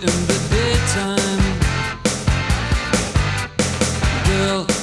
in the daytime. Girl,